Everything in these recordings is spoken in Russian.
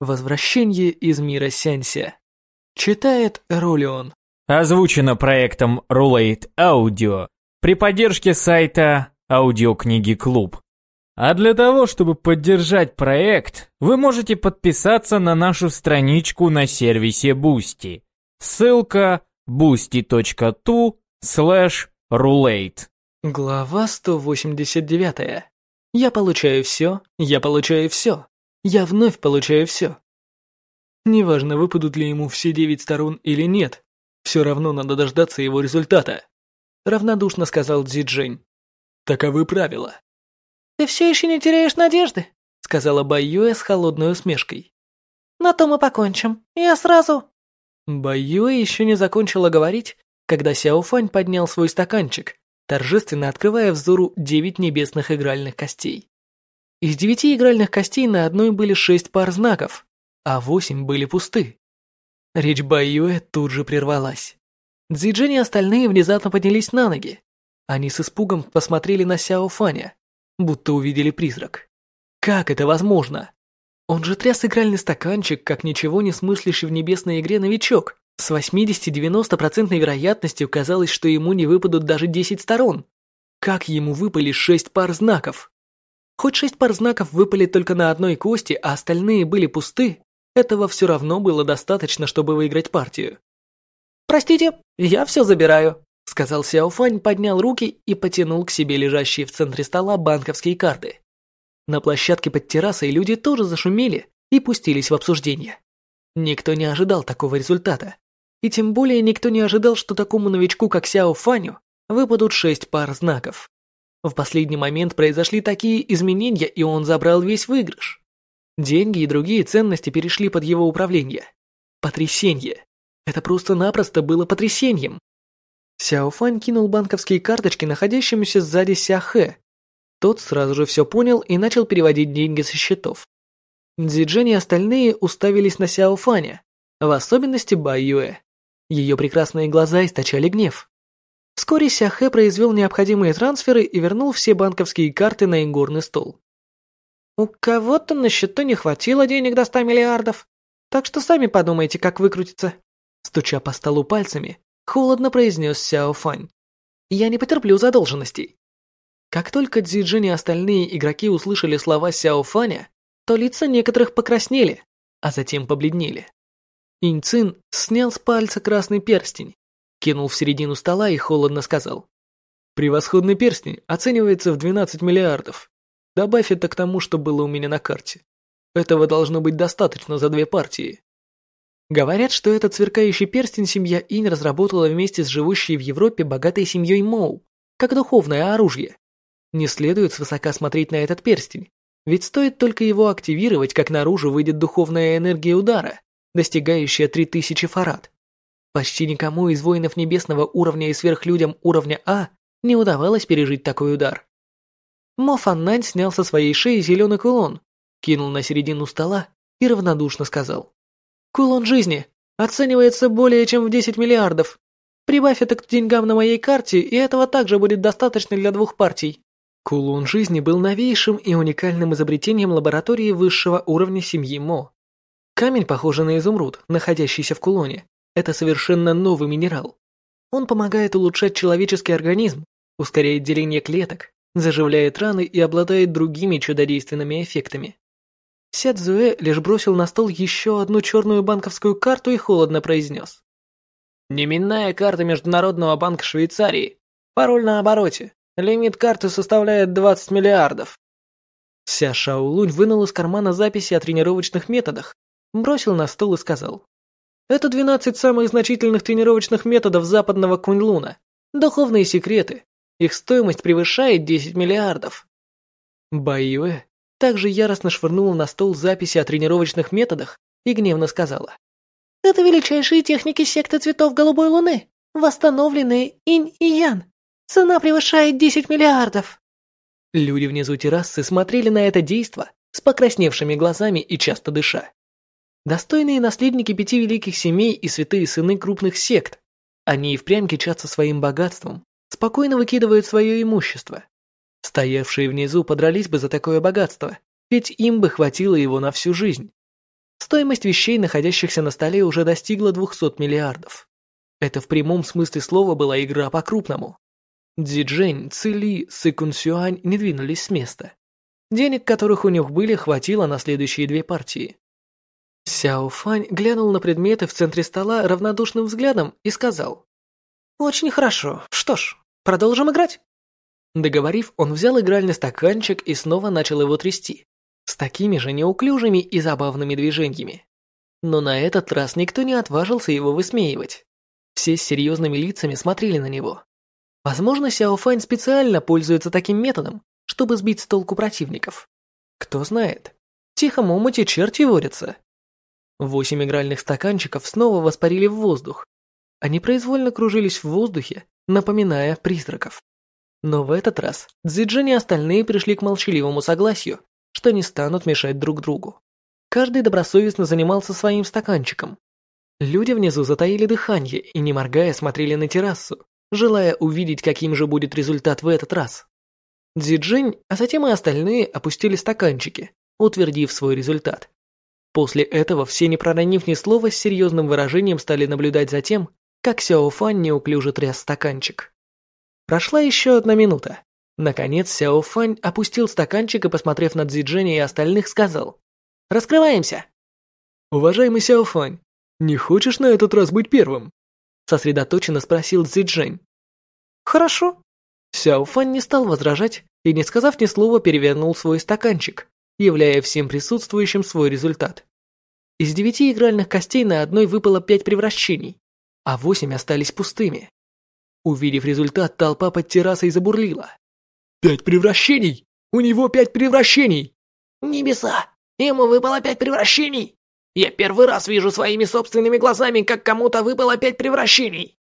Возвращение из мира Сянься. Читает Ролион. Озвучено проектом Rulate Audio при поддержке сайта Аудиокниги Клуб. А для того, чтобы поддержать проект, вы можете подписаться на нашу страничку на сервисе Boosty. Ссылка boosty.tu slash rulate. Глава 189. Я получаю все, я получаю все. Я вновь получаю все. Неважно, выпадут ли ему все девять сторон или нет, все равно надо дождаться его результата. Равнодушно сказал Дзиджень. Таковы правила. «Ты все еще не теряешь надежды?» сказала Байюэ с холодной усмешкой. «На то мы покончим. Я сразу...» Байюэ еще не закончила говорить, когда Сяофань поднял свой стаканчик, торжественно открывая взору девять небесных игральных костей. Из девяти игральных костей на одной были шесть пар знаков, а восемь были пусты. Речь Баюэ тут же прервалась. Цзиджин и остальные внезапно поднялись на ноги. Они с испугом посмотрели на Сяо Фаня, будто увидели призрак. Как это возможно? Он же тряс игральный стаканчик, как ничего не смыслящий в небесной игре новичок. С 80-90% вероятностью казалось, что ему не выпадут даже 10 сторон. Как ему выпали 6 пар знаков? Хоть шесть пар знаков выпали только на одной кости, а остальные были пусты, этого все равно было достаточно, чтобы выиграть партию. «Простите, я все забираю», — сказал Сяофань, поднял руки и потянул к себе лежащие в центре стола банковские карты. На площадке под террасой люди тоже зашумели и пустились в обсуждение. Никто не ожидал такого результата. И тем более никто не ожидал, что такому новичку, как Сяо Фаню, выпадут шесть пар знаков. В последний момент произошли такие изменения, и он забрал весь выигрыш. Деньги и другие ценности перешли под его управление. Потрясение. Это просто-напросто было потрясением. Сяофань кинул банковские карточки находящемуся сзади Сяхэ. Тот сразу же все понял и начал переводить деньги со счетов. Дзиджен и остальные уставились на Сяофаня, в особенности Бай Юэ. Ее прекрасные глаза источали гнев. Вскоре Сяхэ произвел необходимые трансферы и вернул все банковские карты на игорный стол. «У кого-то на счету не хватило денег до 100 миллиардов, так что сами подумайте, как выкрутиться». Стуча по столу пальцами, холодно произнес Сяо Фань. «Я не потерплю задолженностей». Как только Цзиджин и остальные игроки услышали слова Сяо Фаня, то лица некоторых покраснели, а затем побледнели. Инцин снял с пальца красный перстень кинул в середину стола и холодно сказал. «Превосходный перстень оценивается в 12 миллиардов. Добавь это к тому, что было у меня на карте. Этого должно быть достаточно за две партии». Говорят, что этот сверкающий перстень семья Инь разработала вместе с живущей в Европе богатой семьей Моу, как духовное оружие. Не следует свысока смотреть на этот перстень, ведь стоит только его активировать, как наружу выйдет духовная энергия удара, достигающая 3000 фарад. Почти никому из воинов небесного уровня и сверхлюдям уровня А не удавалось пережить такой удар. Мо Фаннань снял со своей шеи зеленый кулон, кинул на середину стола и равнодушно сказал. «Кулон жизни оценивается более чем в 10 миллиардов. Прибавь это к деньгам на моей карте, и этого также будет достаточно для двух партий». Кулон жизни был новейшим и уникальным изобретением лаборатории высшего уровня семьи Мо. Камень, похожий на изумруд, находящийся в кулоне, это совершенно новый минерал. Он помогает улучшать человеческий организм, ускоряет деление клеток, заживляет раны и обладает другими чудодейственными эффектами. Сядзуэ лишь бросил на стол еще одну черную банковскую карту и холодно произнес. «Неменная карта Международного банка Швейцарии. Пароль на обороте. Лимит карты составляет 20 миллиардов». Ся Шаолунь вынул из кармана записи о тренировочных методах, бросил на стол и сказал. Это 12 самых значительных тренировочных методов западного Куньлуна. Духовные секреты. Их стоимость превышает 10 миллиардов. Баюэ также яростно швырнула на стол записи о тренировочных методах и гневно сказала. Это величайшие техники секты цветов голубой луны, восстановленные инь и ян. Цена превышает 10 миллиардов. Люди внизу террасы смотрели на это действо с покрасневшими глазами и часто дыша. Достойные наследники пяти великих семей и святые сыны крупных сект. Они и впрямь кичатся своим богатством, спокойно выкидывают свое имущество. Стоявшие внизу подрались бы за такое богатство, ведь им бы хватило его на всю жизнь. Стоимость вещей, находящихся на столе, уже достигла 200 миллиардов. Это в прямом смысле слова была игра по-крупному. Диджень, Цили, Сыкун Сюань не двинулись с места. Денег, которых у них были, хватило на следующие две партии. Сяо Фань глянул на предметы в центре стола равнодушным взглядом и сказал. «Очень хорошо. Что ж, продолжим играть?» Договорив, он взял игральный стаканчик и снова начал его трясти. С такими же неуклюжими и забавными движениями. Но на этот раз никто не отважился его высмеивать. Все с серьезными лицами смотрели на него. Возможно, Сяо Фань специально пользуется таким методом, чтобы сбить с толку противников. Кто знает. В тихом омуте черти водятся. Восемь игральных стаканчиков снова воспарили в воздух. Они произвольно кружились в воздухе, напоминая призраков. Но в этот раз Цзиджин и остальные пришли к молчаливому согласию, что не станут мешать друг другу. Каждый добросовестно занимался своим стаканчиком. Люди внизу затаили дыхание и, не моргая, смотрели на террасу, желая увидеть, каким же будет результат в этот раз. Дзиджинь, а затем и остальные опустили стаканчики, утвердив свой результат. После этого все, не проронив ни слова, с серьезным выражением стали наблюдать за тем, как Сяо Фань неуклюже тряс стаканчик. Прошла еще одна минута. Наконец Сяо Фань опустил стаканчик и, посмотрев на Цзиджэня и остальных, сказал «Раскрываемся!» «Уважаемый Сяо Фань, не хочешь на этот раз быть первым?» Сосредоточенно спросил Цзиджэнь. «Хорошо». Сяо Фань не стал возражать и, не сказав ни слова, перевернул свой стаканчик, являя всем присутствующим свой результат. Из девяти игральных костей на одной выпало пять превращений, а восемь остались пустыми. Увидев результат, толпа под террасой забурлила. «Пять превращений! У него пять превращений!» «Небеса! Ему выпало пять превращений! Я первый раз вижу своими собственными глазами, как кому-то выпало пять превращений!»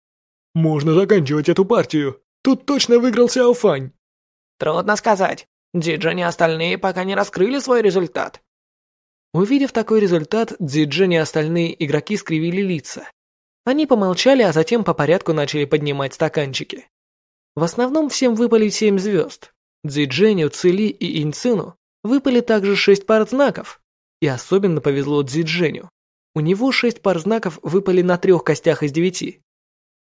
«Можно заканчивать эту партию! Тут точно выиграл Сяофань!» «Трудно сказать. Диджин и остальные пока не раскрыли свой результат». Увидев такой результат, Диджин и остальные игроки скривили лица. Они помолчали, а затем по порядку начали поднимать стаканчики. В основном всем выпали семь звезд. Дзидженю, Цили и Инцину выпали также шесть пар знаков. И особенно повезло Дзидженю. У него шесть пар знаков выпали на трех костях из девяти.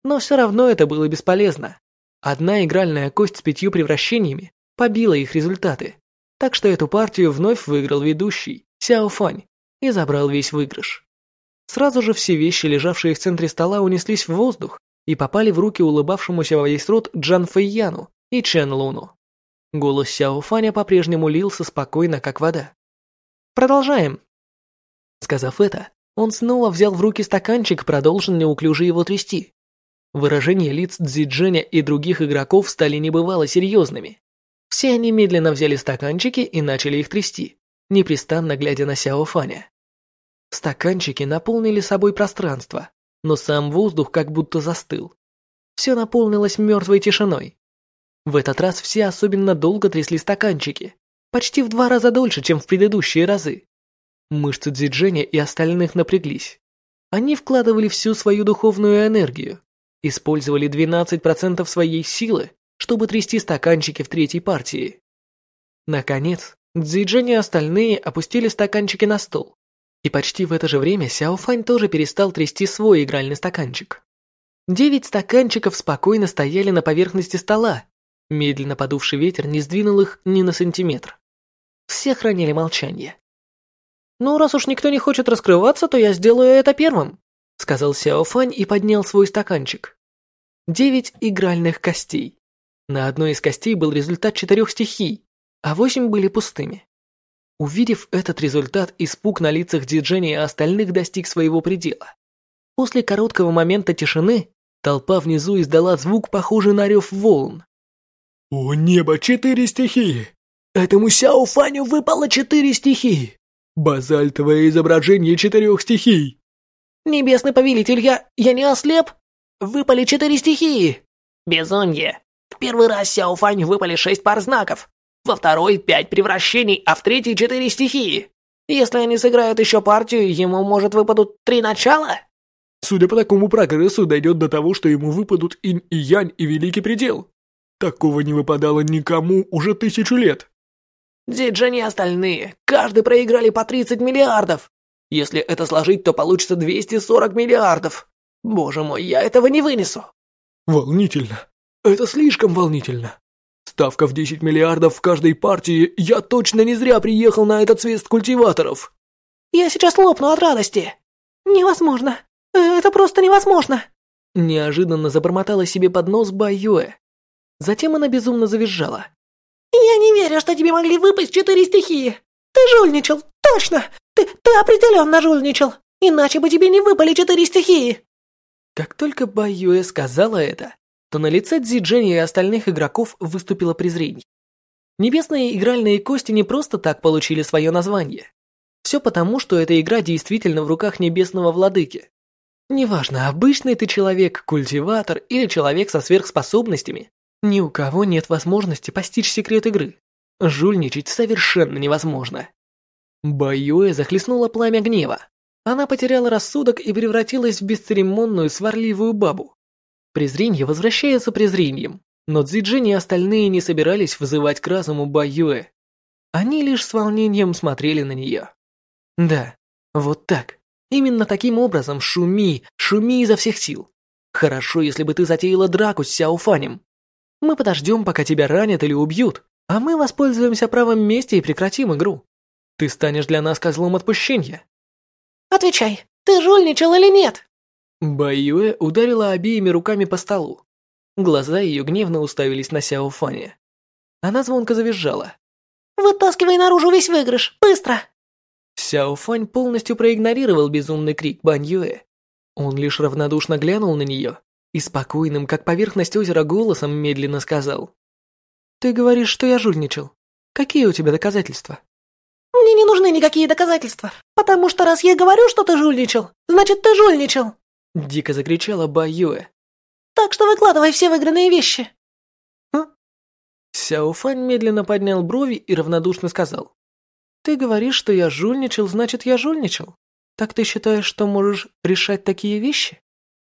Но все равно это было бесполезно. Одна игральная кость с пятью превращениями побила их результаты. Так что эту партию вновь выиграл ведущий, Сяо Фань, и забрал весь выигрыш. Сразу же все вещи, лежавшие в центре стола, унеслись в воздух и попали в руки улыбавшемуся во весь рот Джан Фэйяну и Чен Луну. Голос Сяо Фаня по-прежнему лился спокойно, как вода. «Продолжаем». Сказав это, он снова взял в руки стаканчик, продолжил неуклюже его трясти. Выражения лиц Цзидженя и других игроков стали небывало серьезными. Все они медленно взяли стаканчики и начали их трясти, непрестанно глядя на Сяо Фаня. Стаканчики наполнили собой пространство, но сам воздух как будто застыл. Все наполнилось мертвой тишиной. В этот раз все особенно долго трясли стаканчики, почти в два раза дольше, чем в предыдущие разы. Мышцы Дзидженя и остальных напряглись. Они вкладывали всю свою духовную энергию, использовали 12% своей силы, чтобы трясти стаканчики в третьей партии. Наконец, Дзиджень и остальные опустили стаканчики на стол и почти в это же время Сяо Фань тоже перестал трясти свой игральный стаканчик. Девять стаканчиков спокойно стояли на поверхности стола. Медленно подувший ветер не сдвинул их ни на сантиметр. Все хранили молчание. «Ну, раз уж никто не хочет раскрываться, то я сделаю это первым», сказал Сяо Фань и поднял свой стаканчик. Девять игральных костей. На одной из костей был результат четырех стихий, а восемь были пустыми. Увидев этот результат, испуг на лицах Диджени и остальных достиг своего предела. После короткого момента тишины толпа внизу издала звук, похожий на рев волн. «О небо, четыре стихии! Этому Сяо Фаню выпало четыре стихии!» «Базальтовое изображение четырех стихий!» «Небесный повелитель, я... я не ослеп? Выпали четыре стихии!» «Безумие! В первый раз Сяо Фаню выпали шесть пар знаков, во второй пять превращений, а в третьей четыре стихии. Если они сыграют еще партию, ему, может, выпадут три начала? Судя по такому прогрессу, дойдет до того, что ему выпадут инь и янь и великий предел. Такого не выпадало никому уже тысячу лет. Диджи не остальные, каждый проиграли по 30 миллиардов. Если это сложить, то получится 240 миллиардов. Боже мой, я этого не вынесу. Волнительно. Это слишком волнительно. Ставка в 10 миллиардов в каждой партии. Я точно не зря приехал на этот свист культиваторов. Я сейчас лопну от радости. Невозможно. Это просто невозможно. Неожиданно забормотала себе под нос Баюэ. Затем она безумно завизжала. «Я не верю, что тебе могли выпасть четыре стихии! Ты жульничал, точно! Ты, ты определенно жульничал! Иначе бы тебе не выпали четыре стихии!» Как только Баюэ сказала это, то на лице Дзиджени и остальных игроков выступило презрение. Небесные игральные кости не просто так получили свое название. Все потому, что эта игра действительно в руках небесного владыки. Неважно, обычный ты человек, культиватор или человек со сверхспособностями, ни у кого нет возможности постичь секрет игры. Жульничать совершенно невозможно. Баюэ захлестнула пламя гнева. Она потеряла рассудок и превратилась в бесцеремонную сварливую бабу. Презрение возвращается презрением, но Цзиджин и остальные не собирались вызывать к разуму Баюэ. Они лишь с волнением смотрели на нее. Да, вот так. Именно таким образом шуми, шуми изо всех сил. Хорошо, если бы ты затеяла драку с Сяофанем. Мы подождем, пока тебя ранят или убьют, а мы воспользуемся правом мести и прекратим игру. Ты станешь для нас козлом отпущения. Отвечай, ты жульничал или нет? Баюэ ударила обеими руками по столу. Глаза ее гневно уставились на Сяо Фаня. Она звонко завизжала. «Вытаскивай наружу весь выигрыш! Быстро!» Сяо Фань полностью проигнорировал безумный крик Бань Юэ. Он лишь равнодушно глянул на нее и спокойным, как поверхность озера, голосом медленно сказал. «Ты говоришь, что я жульничал. Какие у тебя доказательства?» «Мне не нужны никакие доказательства, потому что раз я говорю, что ты жульничал, значит, ты жульничал!» Дико закричала Баюэ. «Так что выкладывай все выигранные вещи!» «Хм?» Сяофань медленно поднял брови и равнодушно сказал. «Ты говоришь, что я жульничал, значит, я жульничал? Так ты считаешь, что можешь решать такие вещи?»